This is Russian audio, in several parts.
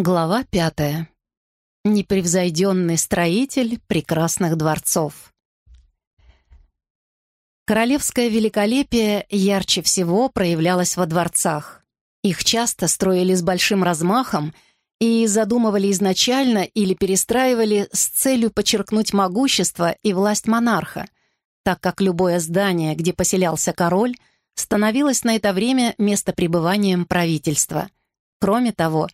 Глава пятая. Непревзойденный строитель прекрасных дворцов. Королевское великолепие ярче всего проявлялось во дворцах. Их часто строили с большим размахом и задумывали изначально или перестраивали с целью подчеркнуть могущество и власть монарха, так как любое здание, где поселялся король, становилось на это время местопребыванием правительства. Кроме того,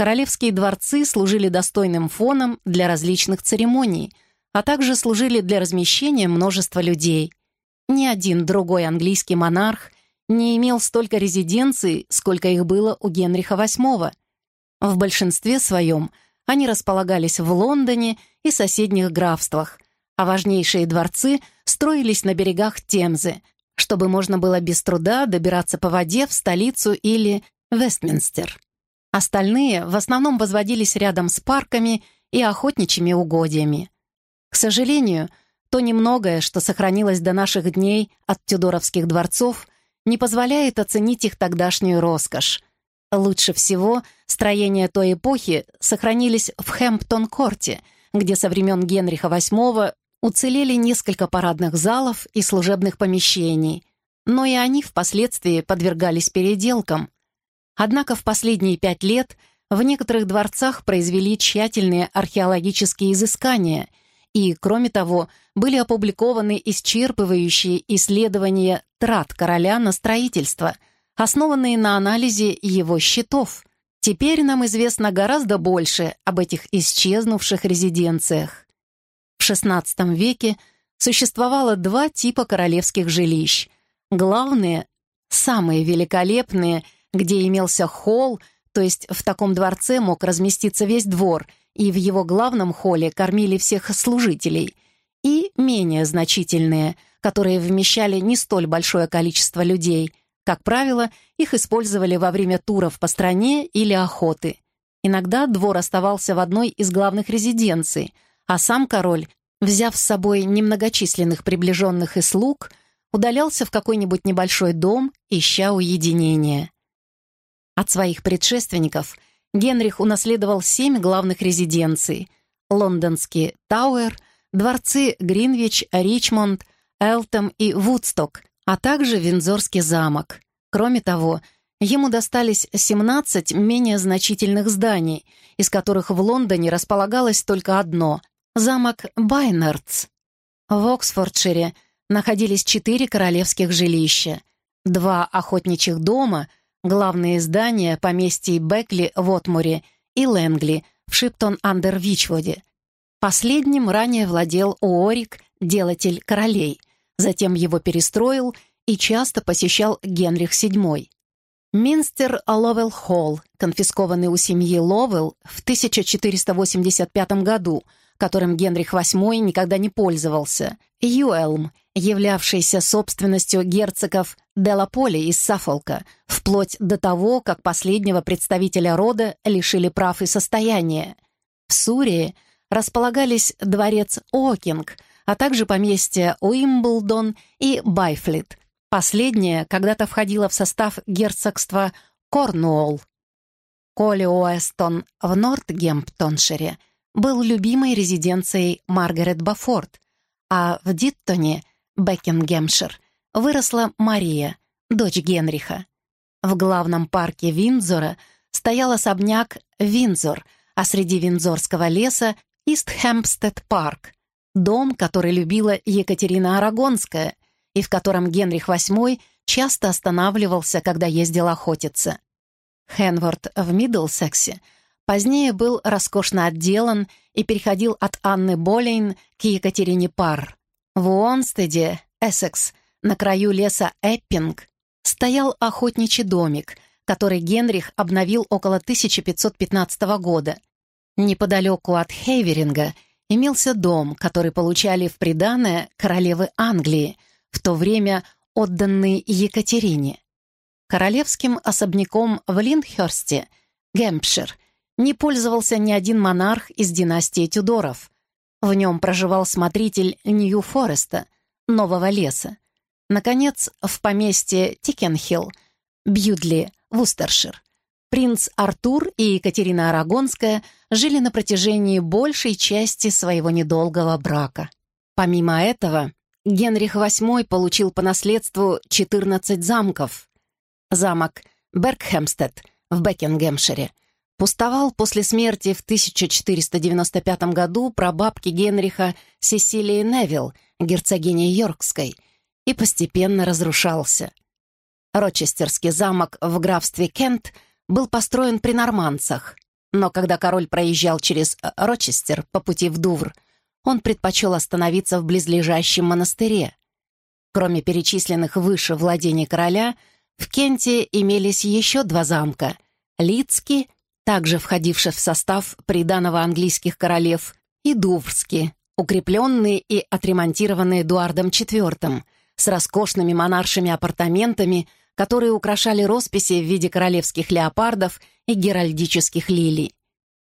Королевские дворцы служили достойным фоном для различных церемоний, а также служили для размещения множества людей. Ни один другой английский монарх не имел столько резиденций, сколько их было у Генриха VIII. В большинстве своем они располагались в Лондоне и соседних графствах, а важнейшие дворцы строились на берегах Темзы, чтобы можно было без труда добираться по воде в столицу или Вестминстер. Остальные в основном возводились рядом с парками и охотничьими угодьями. К сожалению, то немногое, что сохранилось до наших дней от тюдоровских дворцов, не позволяет оценить их тогдашнюю роскошь. Лучше всего строения той эпохи сохранились в Хэмптон-корте, где со времен Генриха VIII уцелели несколько парадных залов и служебных помещений, но и они впоследствии подвергались переделкам – Однако в последние пять лет в некоторых дворцах произвели тщательные археологические изыскания и, кроме того, были опубликованы исчерпывающие исследования трат короля на строительство, основанные на анализе его счетов. Теперь нам известно гораздо больше об этих исчезнувших резиденциях. В XVI веке существовало два типа королевских жилищ. Главные, самые великолепные – где имелся холл, то есть в таком дворце мог разместиться весь двор, и в его главном холле кормили всех служителей, и менее значительные, которые вмещали не столь большое количество людей. Как правило, их использовали во время туров по стране или охоты. Иногда двор оставался в одной из главных резиденций, а сам король, взяв с собой немногочисленных приближенных и слуг, удалялся в какой-нибудь небольшой дом, ища уединения. От своих предшественников Генрих унаследовал семь главных резиденций — лондонский Тауэр, дворцы Гринвич, Ричмонд, Элтем и Вудсток, а также Виндзорский замок. Кроме того, ему достались 17 менее значительных зданий, из которых в Лондоне располагалось только одно — замок Байнардс. В Оксфордшире находились четыре королевских жилища, два охотничьих дома — Главные здания поместья Бекли в Отмуре и Лэнгли в Шиптон-Андер-Вичводе. Последним ранее владел Уорик, делатель королей, затем его перестроил и часто посещал Генрих VII. Минстер Ловел Холл, конфискованный у семьи Ловел в 1485 году, которым Генрих VIII никогда не пользовался, Юэлм, являвшийся собственностью герцогов Делаполи из Сафолка, вплоть до того, как последнего представителя рода лишили прав и состояния. В Сурии располагались дворец Окинг, а также поместья Уимблдон и Байфлит. Последнее когда-то входило в состав герцогства Корнуолл. Коли Уэстон в Нортгемптоншире был любимой резиденцией Маргарет Бафорд, а в Диттоне, Бекингемшир, выросла Мария, дочь Генриха. В главном парке Виндзора стоял особняк Виндзор, а среди Виндзорского леса — Ист-Хэмпстед-парк, дом, который любила Екатерина Арагонская и в котором Генрих VIII часто останавливался, когда ездил охотиться. Хенворд в Миддлсексе позднее был роскошно отделан и переходил от Анны Болейн к Екатерине Пар. В Уонстеде, Эссекс, на краю леса Эппинг, стоял охотничий домик, который Генрих обновил около 1515 года. Неподалеку от Хейверинга имелся дом, который получали в приданое королевы Англии, в то время отданный Екатерине. Королевским особняком в Линдхерсте, Гэмпшир, не пользовался ни один монарх из династии Тюдоров. В нем проживал смотритель Нью-Фореста, Нового леса. Наконец, в поместье Тикенхилл, Бьюдли, Вустершир, Принц Артур и Екатерина Арагонская жили на протяжении большей части своего недолгого брака. Помимо этого, Генрих VIII получил по наследству 14 замков. Замок Бергхемстед в Бекингемшире пустовал после смерти в 1495 году прабабки Генриха Сесилии Невилл, герцогини Йоркской, и постепенно разрушался. Рочестерский замок в графстве Кент был построен при норманцах, но когда король проезжал через Рочестер по пути в Дувр, он предпочел остановиться в близлежащем монастыре. Кроме перечисленных выше владений короля, в Кенте имелись еще два замка — Лидский также входивший в состав приданого английских королев, и Дуврский, укрепленный и отремонтированный Эдуардом IV, с роскошными монаршими апартаментами, которые украшали росписи в виде королевских леопардов и геральдических лилий.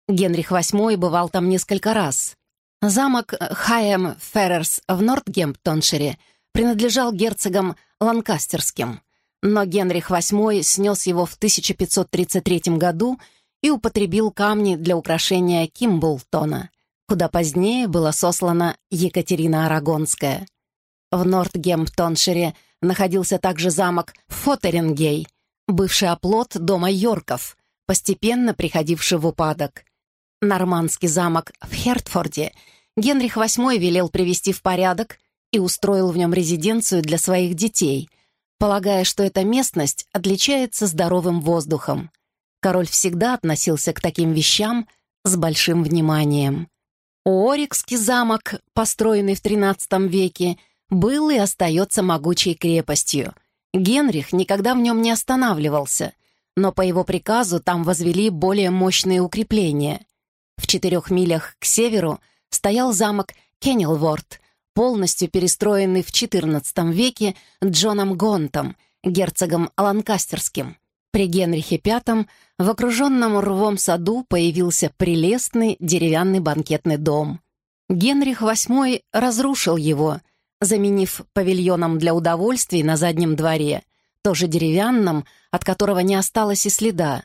Генрих VIII бывал там несколько раз. Замок Хайэм Феррерс в Нортгемптоншире принадлежал герцогам Ланкастерским, но Генрих VIII снес его в 1533 году и употребил камни для украшения Кимблтона, куда позднее была сослана Екатерина Арагонская. В Нортгемптоншире находился также замок Фотерингей, бывший оплот дома Йорков, постепенно приходивший в упадок. Нормандский замок в Хертфорде Генрих VIII велел привести в порядок и устроил в нем резиденцию для своих детей, полагая, что эта местность отличается здоровым воздухом. Король всегда относился к таким вещам с большим вниманием. Орикский замок, построенный в XIII веке, был и остается могучей крепостью. Генрих никогда в нем не останавливался, но по его приказу там возвели более мощные укрепления. В четырех милях к северу стоял замок Кеннелворд, полностью перестроенный в XIV веке Джоном Гонтом, герцогом Ланкастерским. При Генрихе V в окруженном рвом саду появился прелестный деревянный банкетный дом. Генрих VIII разрушил его, заменив павильоном для удовольствий на заднем дворе, тоже деревянным, от которого не осталось и следа.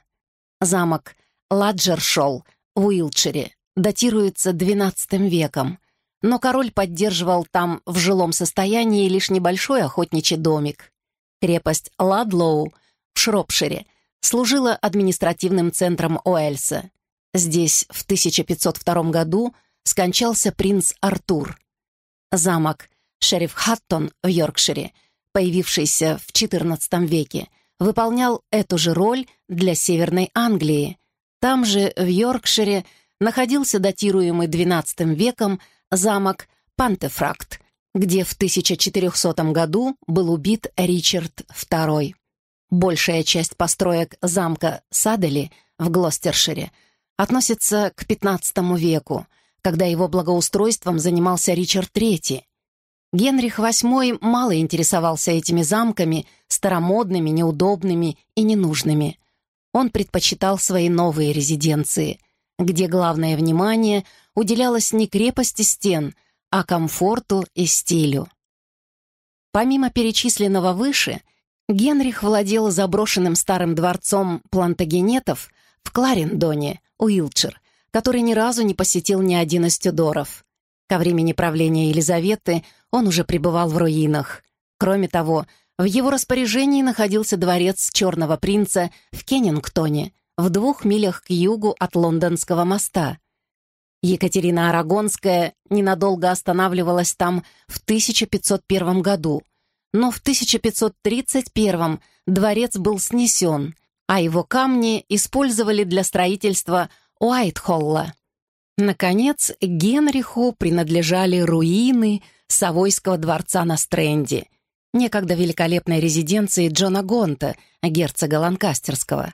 Замок Ладжершол в Уилтшире датируется XII веком, но король поддерживал там в жилом состоянии лишь небольшой охотничий домик. Крепость Ладлоу — в Шропшире, служила административным центром Уэльса. Здесь в 1502 году скончался принц Артур. Замок Шериф Хаттон в Йоркшире, появившийся в XIV веке, выполнял эту же роль для Северной Англии. Там же, в Йоркшире, находился датируемый XII веком замок Пантефракт, где в 1400 году был убит Ричард II. Большая часть построек замка Садели в Глостершире относится к XV веку, когда его благоустройством занимался Ричард III. Генрих VIII мало интересовался этими замками, старомодными, неудобными и ненужными. Он предпочитал свои новые резиденции, где главное внимание уделялось не крепости стен, а комфорту и стилю. Помимо перечисленного выше – Генрих владел заброшенным старым дворцом плантагенетов в Кларендоне, Уилчер, который ни разу не посетил ни один из Тюдоров. Ко времени правления Елизаветы он уже пребывал в руинах. Кроме того, в его распоряжении находился дворец Черного принца в Кеннингтоне, в двух милях к югу от Лондонского моста. Екатерина Арагонская ненадолго останавливалась там в 1501 году — но в 1531 дворец был снесен, а его камни использовали для строительства Уайтхолла. Наконец, Генриху принадлежали руины Савойского дворца на Стрэнде, некогда великолепной резиденции Джона Гонта, герцога Ланкастерского,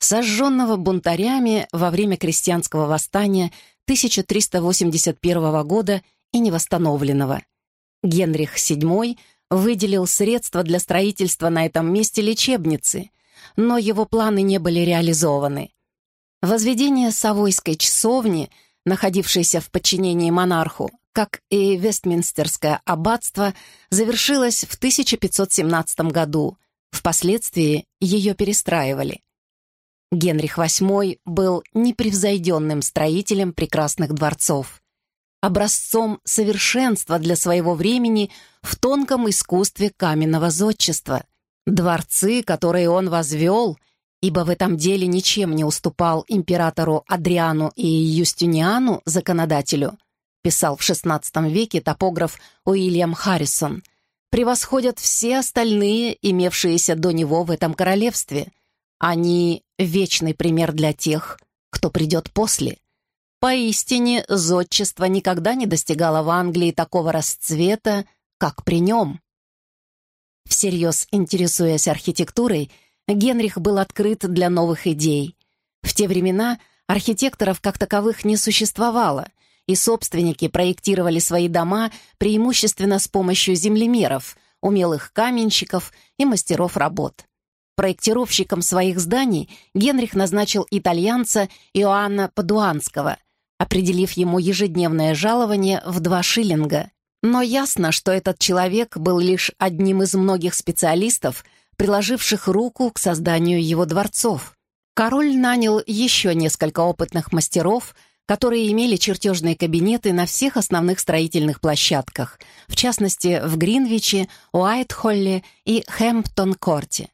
сожженного бунтарями во время крестьянского восстания 1381 года и невосстановленного. Генрих VII — выделил средства для строительства на этом месте лечебницы, но его планы не были реализованы. Возведение Савойской часовни, находившейся в подчинении монарху, как и Вестминстерское аббатство, завершилось в 1517 году. Впоследствии ее перестраивали. Генрих VIII был непревзойденным строителем прекрасных дворцов, образцом совершенства для своего времени в тонком искусстве каменного зодчества. Дворцы, которые он возвел, ибо в этом деле ничем не уступал императору Адриану и Юстиниану, законодателю, писал в XVI веке топограф Уильям Харрисон, превосходят все остальные, имевшиеся до него в этом королевстве. Они — вечный пример для тех, кто придет после. Поистине, зодчество никогда не достигало в Англии такого расцвета, как при нем. Всерьез интересуясь архитектурой, Генрих был открыт для новых идей. В те времена архитекторов как таковых не существовало — и собственники проектировали свои дома преимущественно с помощью землемеров, умелых каменщиков и мастеров работ. Проектировщиком своих зданий Генрих назначил итальянца Иоанна Падуанского, определив ему ежедневное жалование в два шиллинга. Но ясно, что этот человек был лишь одним из многих специалистов, приложивших руку к созданию его дворцов. Король нанял еще несколько опытных мастеров – которые имели чертежные кабинеты на всех основных строительных площадках, в частности, в Гринвиче, Уайт-Холле и Хэмптон-Корте.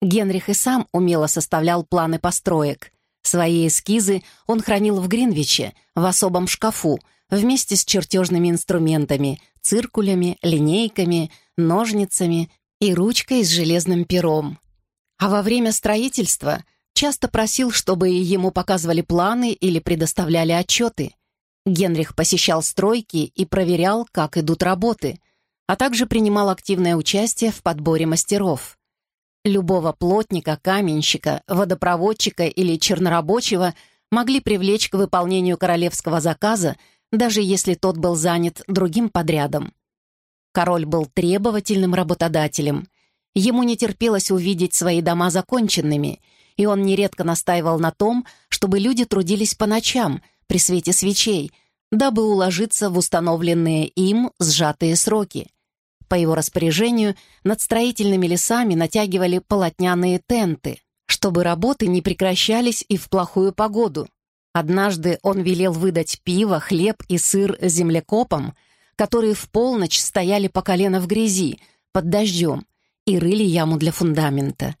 Генрих и сам умело составлял планы построек. Свои эскизы он хранил в Гринвиче, в особом шкафу, вместе с чертежными инструментами, циркулями, линейками, ножницами и ручкой с железным пером. А во время строительства – часто просил, чтобы ему показывали планы или предоставляли отчеты. Генрих посещал стройки и проверял, как идут работы, а также принимал активное участие в подборе мастеров. Любого плотника, каменщика, водопроводчика или чернорабочего могли привлечь к выполнению королевского заказа, даже если тот был занят другим подрядом. Король был требовательным работодателем. Ему не терпелось увидеть свои дома законченными — и он нередко настаивал на том, чтобы люди трудились по ночам, при свете свечей, дабы уложиться в установленные им сжатые сроки. По его распоряжению над строительными лесами натягивали полотняные тенты, чтобы работы не прекращались и в плохую погоду. Однажды он велел выдать пиво, хлеб и сыр землекопам, которые в полночь стояли по колено в грязи, под дождем, и рыли яму для фундамента.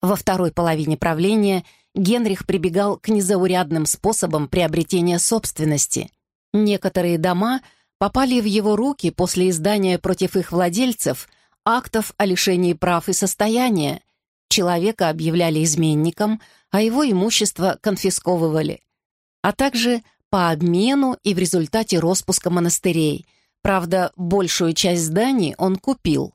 Во второй половине правления Генрих прибегал к незаурядным способам приобретения собственности. Некоторые дома попали в его руки после издания против их владельцев актов о лишении прав и состояния. Человека объявляли изменником, а его имущество конфисковывали. А также по обмену и в результате распуска монастырей. Правда, большую часть зданий он купил.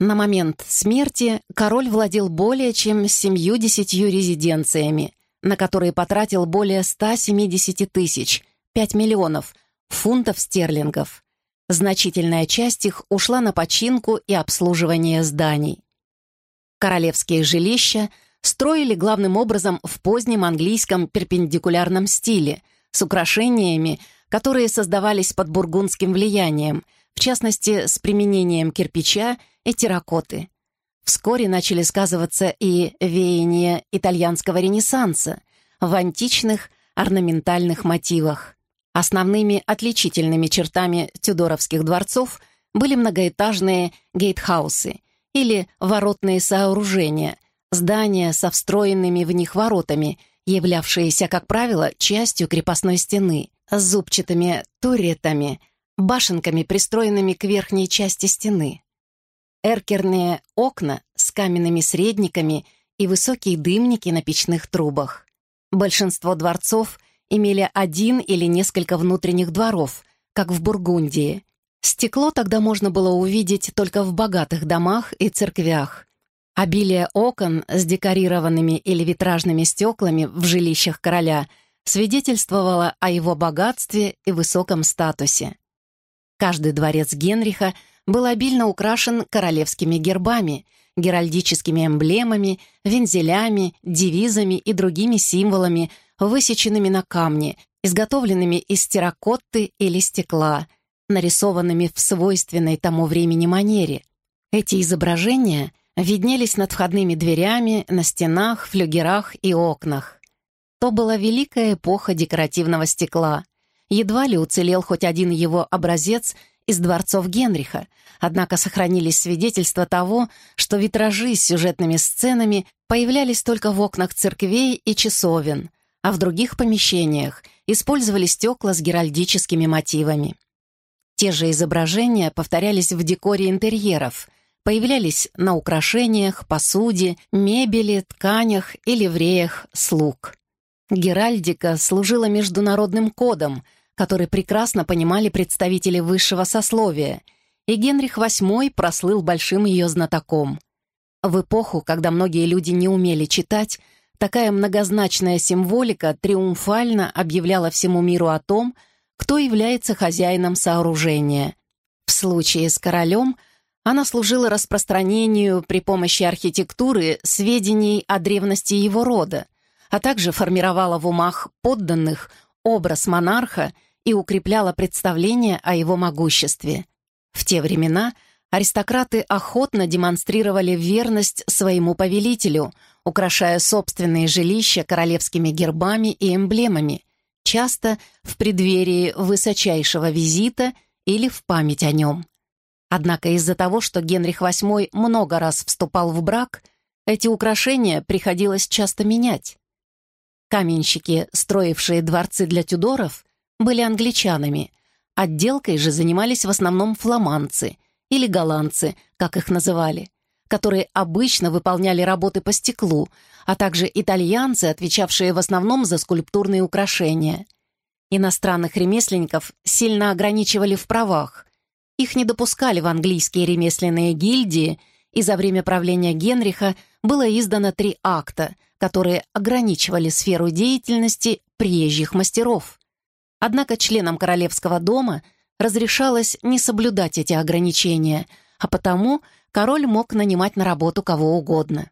На момент смерти король владел более чем семью-десятью резиденциями, на которые потратил более 170 тысяч, 5 миллионов, фунтов стерлингов. Значительная часть их ушла на починку и обслуживание зданий. Королевские жилища строили главным образом в позднем английском перпендикулярном стиле, с украшениями, которые создавались под бургундским влиянием, в частности, с применением кирпича и терракоты. Вскоре начали сказываться и веяния итальянского ренессанса в античных орнаментальных мотивах. Основными отличительными чертами тюдоровских дворцов были многоэтажные гейтхаусы или воротные сооружения, здания со встроенными в них воротами, являвшиеся, как правило, частью крепостной стены, с зубчатыми туретами, башенками, пристроенными к верхней части стены эркерные окна с каменными средниками и высокие дымники на печных трубах. Большинство дворцов имели один или несколько внутренних дворов, как в Бургундии. Стекло тогда можно было увидеть только в богатых домах и церквях. Обилие окон с декорированными или витражными стеклами в жилищах короля свидетельствовало о его богатстве и высоком статусе. Каждый дворец Генриха был обильно украшен королевскими гербами, геральдическими эмблемами, вензелями, девизами и другими символами, высеченными на камне, изготовленными из терракотты или стекла, нарисованными в свойственной тому времени манере. Эти изображения виднелись над входными дверями, на стенах, флюгерах и окнах. То была великая эпоха декоративного стекла. Едва ли уцелел хоть один его образец из дворцов Генриха, однако сохранились свидетельства того, что витражи с сюжетными сценами появлялись только в окнах церквей и часовен, а в других помещениях использовали стекла с геральдическими мотивами. Те же изображения повторялись в декоре интерьеров, появлялись на украшениях, посуде, мебели, тканях и ливреях слуг. Геральдика служила международным кодом, который прекрасно понимали представители высшего сословия, и Генрих VIII прослыл большим ее знатоком. В эпоху, когда многие люди не умели читать, такая многозначная символика триумфально объявляла всему миру о том, кто является хозяином сооружения. В случае с королем она служила распространению при помощи архитектуры сведений о древности его рода, а также формировала в умах подданных образ монарха и укрепляла представление о его могуществе. В те времена аристократы охотно демонстрировали верность своему повелителю, украшая собственные жилища королевскими гербами и эмблемами, часто в преддверии высочайшего визита или в память о нем. Однако из-за того, что Генрих VIII много раз вступал в брак, эти украшения приходилось часто менять. Каменщики, строившие дворцы для Тюдоров, были англичанами, отделкой же занимались в основном фламандцы или голландцы, как их называли, которые обычно выполняли работы по стеклу, а также итальянцы, отвечавшие в основном за скульптурные украшения. Иностранных ремесленников сильно ограничивали в правах. Их не допускали в английские ремесленные гильдии, и за время правления Генриха было издано три акта, которые ограничивали сферу деятельности приезжих мастеров. Однако членам королевского дома разрешалось не соблюдать эти ограничения, а потому король мог нанимать на работу кого угодно.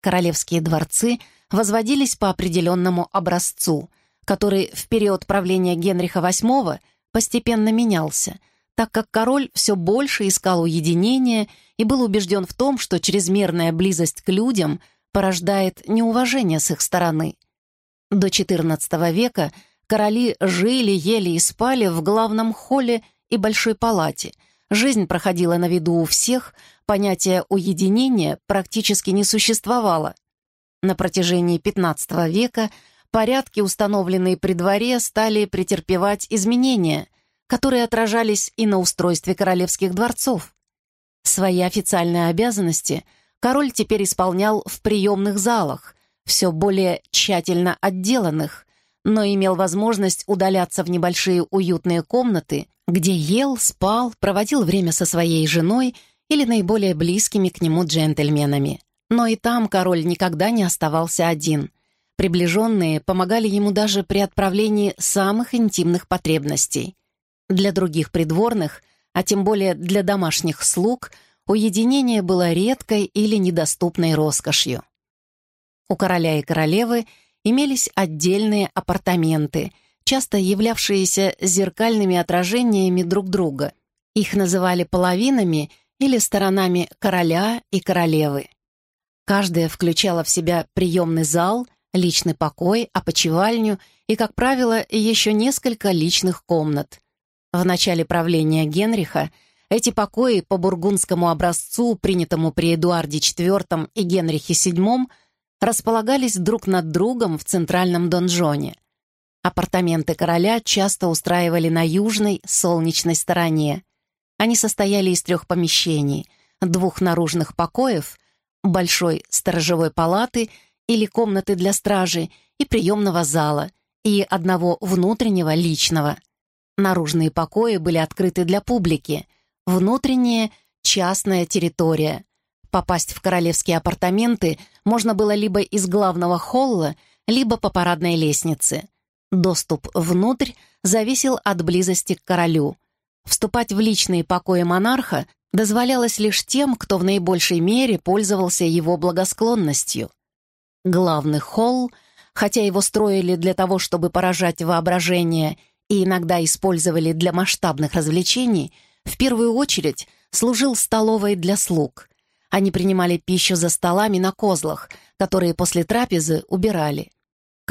Королевские дворцы возводились по определенному образцу, который в период правления Генриха VIII постепенно менялся, так как король все больше искал уединения и был убежден в том, что чрезмерная близость к людям порождает неуважение с их стороны. До XIV века короли жили, ели и спали в главном холле и большой палате. Жизнь проходила на виду у всех, понятие уединения практически не существовало. На протяжении XV века порядки, установленные при дворе, стали претерпевать изменения, которые отражались и на устройстве королевских дворцов. Свои официальные обязанности король теперь исполнял в приемных залах, все более тщательно отделанных, но имел возможность удаляться в небольшие уютные комнаты, где ел, спал, проводил время со своей женой или наиболее близкими к нему джентльменами. Но и там король никогда не оставался один. Приближенные помогали ему даже при отправлении самых интимных потребностей. Для других придворных, а тем более для домашних слуг, уединение было редкой или недоступной роскошью. У короля и королевы имелись отдельные апартаменты, часто являвшиеся зеркальными отражениями друг друга. Их называли половинами или сторонами короля и королевы. Каждая включала в себя приемный зал, личный покой, опочивальню и, как правило, еще несколько личных комнат. В начале правления Генриха эти покои по бургундскому образцу, принятому при Эдуарде IV и Генрихе VII, располагались друг над другом в центральном донжоне. Апартаменты короля часто устраивали на южной, солнечной стороне. Они состояли из трех помещений, двух наружных покоев, большой сторожевой палаты или комнаты для стражи и приемного зала, и одного внутреннего личного. Наружные покои были открыты для публики, внутренние — частная территория. Попасть в королевские апартаменты можно было либо из главного холла, либо по парадной лестнице. Доступ внутрь зависел от близости к королю. Вступать в личные покои монарха дозволялось лишь тем, кто в наибольшей мере пользовался его благосклонностью. Главный холл, хотя его строили для того, чтобы поражать воображение и иногда использовали для масштабных развлечений, в первую очередь служил столовой для слуг. Они принимали пищу за столами на козлах, которые после трапезы убирали.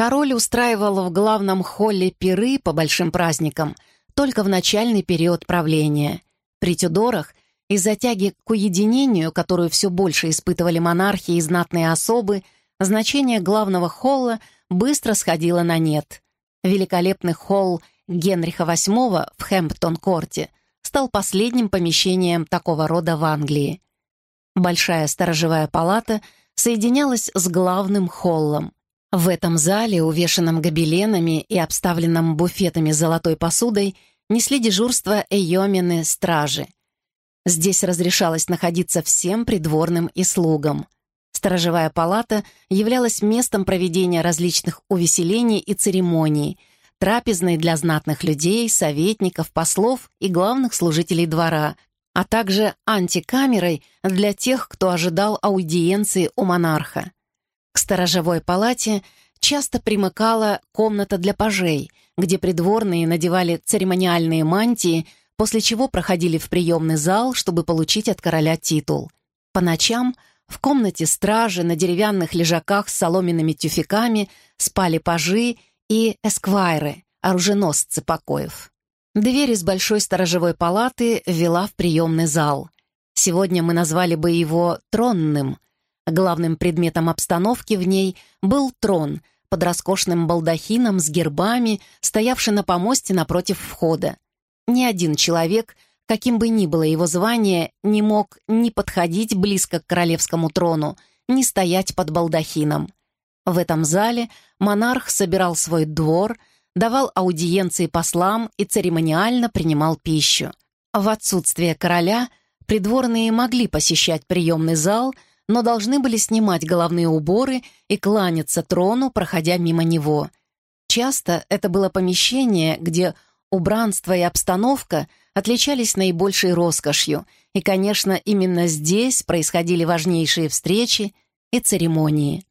Король устраивал в главном холле пиры по большим праздникам только в начальный период правления. При Тюдорах из-за тяги к уединению, которую все больше испытывали монархи и знатные особы, значение главного холла быстро сходило на нет. Великолепный холл Генриха VIII в Хэмптон-корте стал последним помещением такого рода в Англии. Большая сторожевая палата соединялась с главным холлом. В этом зале, увешанном гобеленами и обставленном буфетами с золотой посудой, несли дежурство эйомены стражи. Здесь разрешалось находиться всем придворным и слугам. Сторожевая палата являлась местом проведения различных увеселений и церемоний, трапезной для знатных людей, советников, послов и главных служителей двора, а также антикамерой для тех, кто ожидал аудиенции у монарха. К сторожевой палате часто примыкала комната для пажей, где придворные надевали церемониальные мантии, после чего проходили в приемный зал, чтобы получить от короля титул. По ночам в комнате стражи на деревянных лежаках с соломенными тюфяками спали пажи и эсквайры, оруженосцы покоев. Дверь из большой сторожевой палаты вела в приемный зал. Сегодня мы назвали бы его «тронным». Главным предметом обстановки в ней был трон под роскошным балдахином с гербами, стоявший на помосте напротив входа. Ни один человек, каким бы ни было его звание, не мог ни подходить близко к королевскому трону, ни стоять под балдахином. В этом зале монарх собирал свой двор — давал аудиенции послам и церемониально принимал пищу. В отсутствие короля придворные могли посещать приемный зал, но должны были снимать головные уборы и кланяться трону, проходя мимо него. Часто это было помещение, где убранство и обстановка отличались наибольшей роскошью, и, конечно, именно здесь происходили важнейшие встречи и церемонии.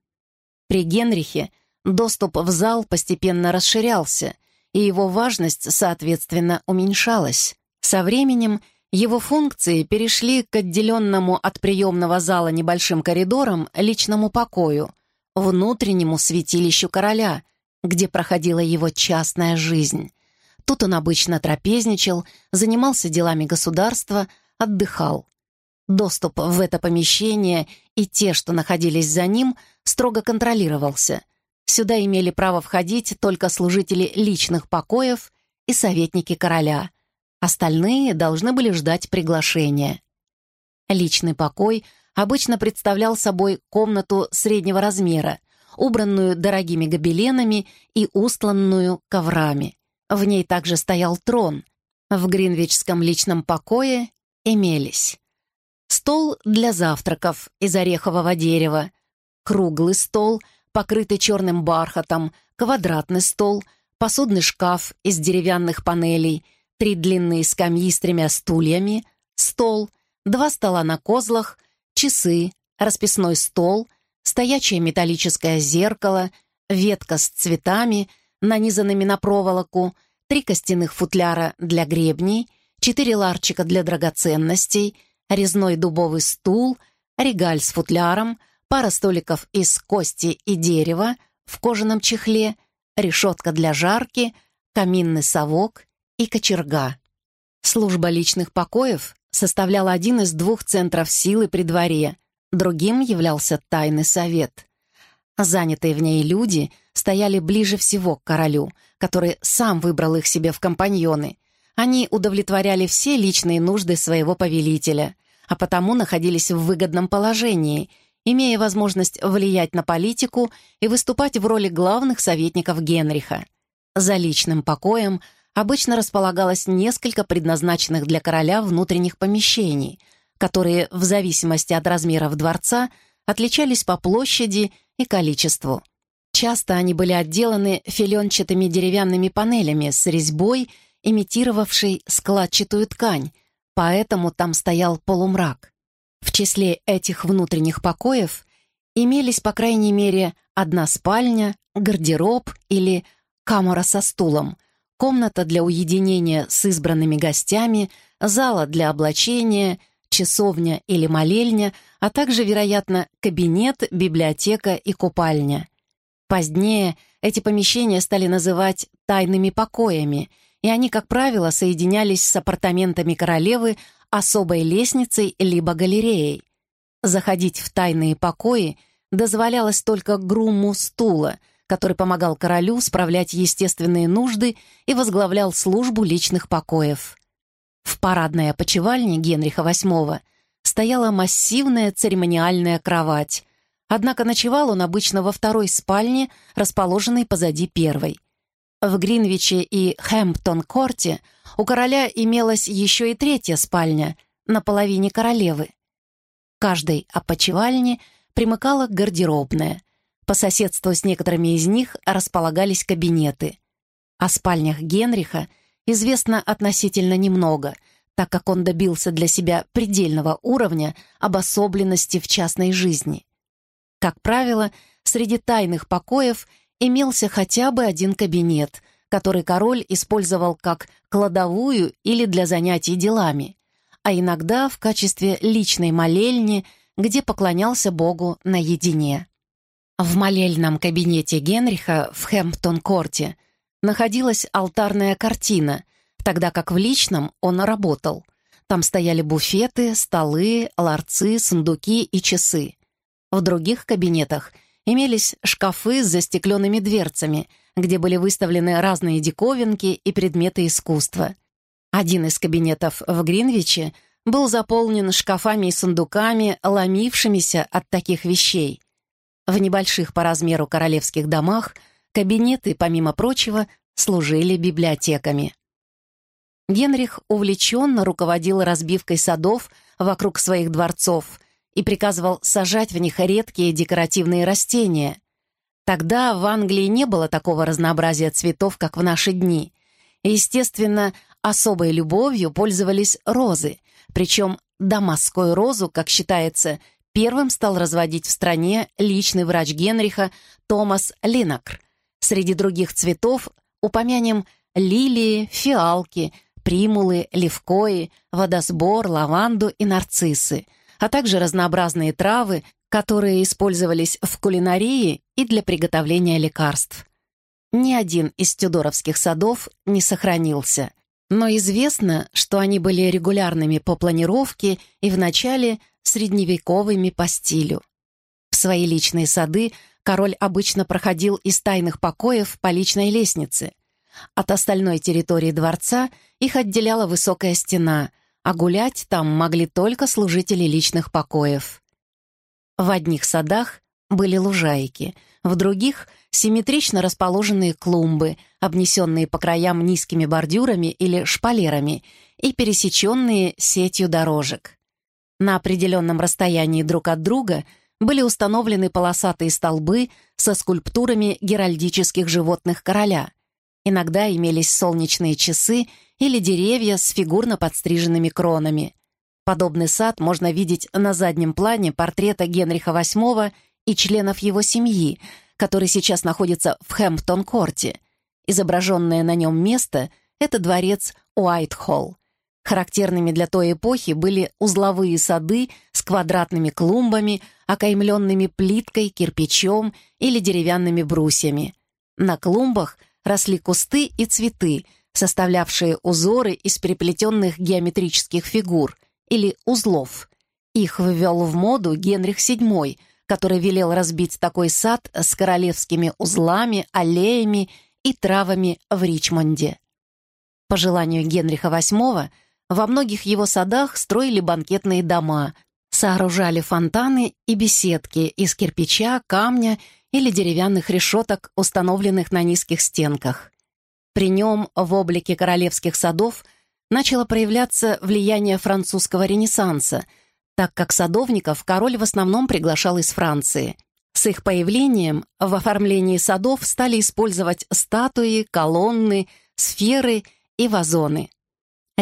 При Генрихе Доступ в зал постепенно расширялся, и его важность, соответственно, уменьшалась. Со временем его функции перешли к отделенному от приемного зала небольшим коридорам личному покою, внутреннему святилищу короля, где проходила его частная жизнь. Тут он обычно трапезничал, занимался делами государства, отдыхал. Доступ в это помещение и те, что находились за ним, строго контролировался. Сюда имели право входить только служители личных покоев и советники короля. Остальные должны были ждать приглашения. Личный покой обычно представлял собой комнату среднего размера, убранную дорогими гобеленами и устланную коврами. В ней также стоял трон. В Гринвичском личном покое имелись стол для завтраков из орехового дерева, круглый стол — покрытый черным бархатом, квадратный стол, посудный шкаф из деревянных панелей, три длинные скамьи с тремя стульями, стол, два стола на козлах, часы, расписной стол, стоячее металлическое зеркало, ветка с цветами, нанизанными на проволоку, три костяных футляра для гребней, четыре ларчика для драгоценностей, резной дубовый стул, регаль с футляром — пара столиков из кости и дерева в кожаном чехле, решетка для жарки, каминный совок и кочерга. Служба личных покоев составляла один из двух центров силы при дворе, другим являлся тайный совет. Занятые в ней люди стояли ближе всего к королю, который сам выбрал их себе в компаньоны. Они удовлетворяли все личные нужды своего повелителя, а потому находились в выгодном положении имея возможность влиять на политику и выступать в роли главных советников Генриха. За личным покоем обычно располагалось несколько предназначенных для короля внутренних помещений, которые, в зависимости от размеров дворца, отличались по площади и количеству. Часто они были отделаны филенчатыми деревянными панелями с резьбой, имитировавшей складчатую ткань, поэтому там стоял полумрак. В числе этих внутренних покоев имелись, по крайней мере, одна спальня, гардероб или камера со стулом, комната для уединения с избранными гостями, зала для облачения, часовня или молельня, а также, вероятно, кабинет, библиотека и купальня. Позднее эти помещения стали называть «тайными покоями», и они, как правило, соединялись с апартаментами королевы особой лестницей либо галереей. Заходить в тайные покои дозволялось только груму стула, который помогал королю справлять естественные нужды и возглавлял службу личных покоев. В парадной опочивальне Генриха VIII стояла массивная церемониальная кровать, однако ночевал он обычно во второй спальне, расположенной позади первой. В Гринвиче и Хэмптон-корте у короля имелась еще и третья спальня на половине королевы. Каждой опочивальне примыкала гардеробная. По соседству с некоторыми из них располагались кабинеты. О спальнях Генриха – известно относительно немного, так как он добился для себя предельного уровня обособленности в частной жизни. Как правило, среди тайных покоев имелся хотя бы один кабинет, который король использовал как кладовую или для занятий делами, а иногда в качестве личной молельни, где поклонялся Богу наедине. В молельном кабинете Генриха в Хэмптон-корте – находилась алтарная картина, тогда как в личном он работал. Там стояли буфеты, столы, ларцы, сундуки и часы. В других кабинетах имелись шкафы с застекленными дверцами, где были выставлены разные диковинки и предметы искусства. Один из кабинетов в Гринвиче был заполнен шкафами и сундуками, ломившимися от таких вещей. В небольших по размеру королевских домах – Кабинеты, помимо прочего, служили библиотеками. Генрих увлеченно руководил разбивкой садов вокруг своих дворцов и приказывал сажать в них редкие декоративные растения. Тогда в Англии не было такого разнообразия цветов, как в наши дни. естественно, особой любовью пользовались розы, причем дамасскую розу, как считается, первым стал разводить в стране личный врач Генриха Томас Линакр – Среди других цветов упомянем лилии, фиалки, примулы, левкои, водосбор, лаванду и нарциссы, а также разнообразные травы, которые использовались в кулинарии и для приготовления лекарств. Ни один из тюдоровских садов не сохранился, но известно, что они были регулярными по планировке и вначале средневековыми по стилю. В свои личные сады король обычно проходил из тайных покоев по личной лестнице. От остальной территории дворца их отделяла высокая стена, а гулять там могли только служители личных покоев. В одних садах были лужайки, в других — симметрично расположенные клумбы, обнесенные по краям низкими бордюрами или шпалерами и пересеченные сетью дорожек. На определенном расстоянии друг от друга — были установлены полосатые столбы со скульптурами геральдических животных короля. Иногда имелись солнечные часы или деревья с фигурно подстриженными кронами. Подобный сад можно видеть на заднем плане портрета Генриха VIII и членов его семьи, который сейчас находится в Хэмптон-корте. Изображенное на нем место — это дворец Уайт-Холл. Характерными для той эпохи были узловые сады с квадратными клумбами, окаймленными плиткой, кирпичом или деревянными брусьями. На клумбах росли кусты и цветы, составлявшие узоры из переплетенных геометрических фигур или узлов. Их ввел в моду Генрих VII, который велел разбить такой сад с королевскими узлами, аллеями и травами в Ричмонде. По желанию Генриха VIII во многих его садах строили банкетные дома, сооружали фонтаны и беседки из кирпича, камня или деревянных решеток, установленных на низких стенках. При нем в облике королевских садов начало проявляться влияние французского ренессанса, так как садовников король в основном приглашал из Франции. С их появлением в оформлении садов стали использовать статуи, колонны, сферы и вазоны.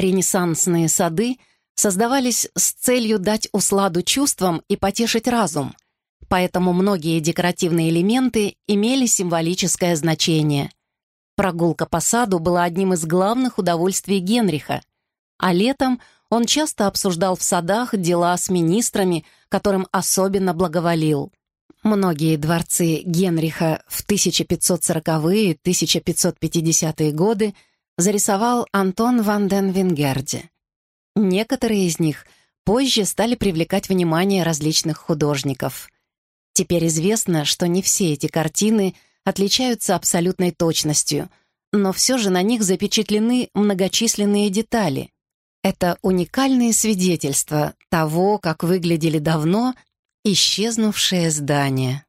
Ренессансные сады создавались с целью дать усладу чувствам и потешить разум, поэтому многие декоративные элементы имели символическое значение. Прогулка по саду была одним из главных удовольствий Генриха, а летом он часто обсуждал в садах дела с министрами, которым особенно благоволил. Многие дворцы Генриха в 1540-е 1550-е годы зарисовал Антон ван ден Венгерде. Некоторые из них позже стали привлекать внимание различных художников. Теперь известно, что не все эти картины отличаются абсолютной точностью, но все же на них запечатлены многочисленные детали. Это уникальные свидетельства того, как выглядели давно исчезнувшие здания.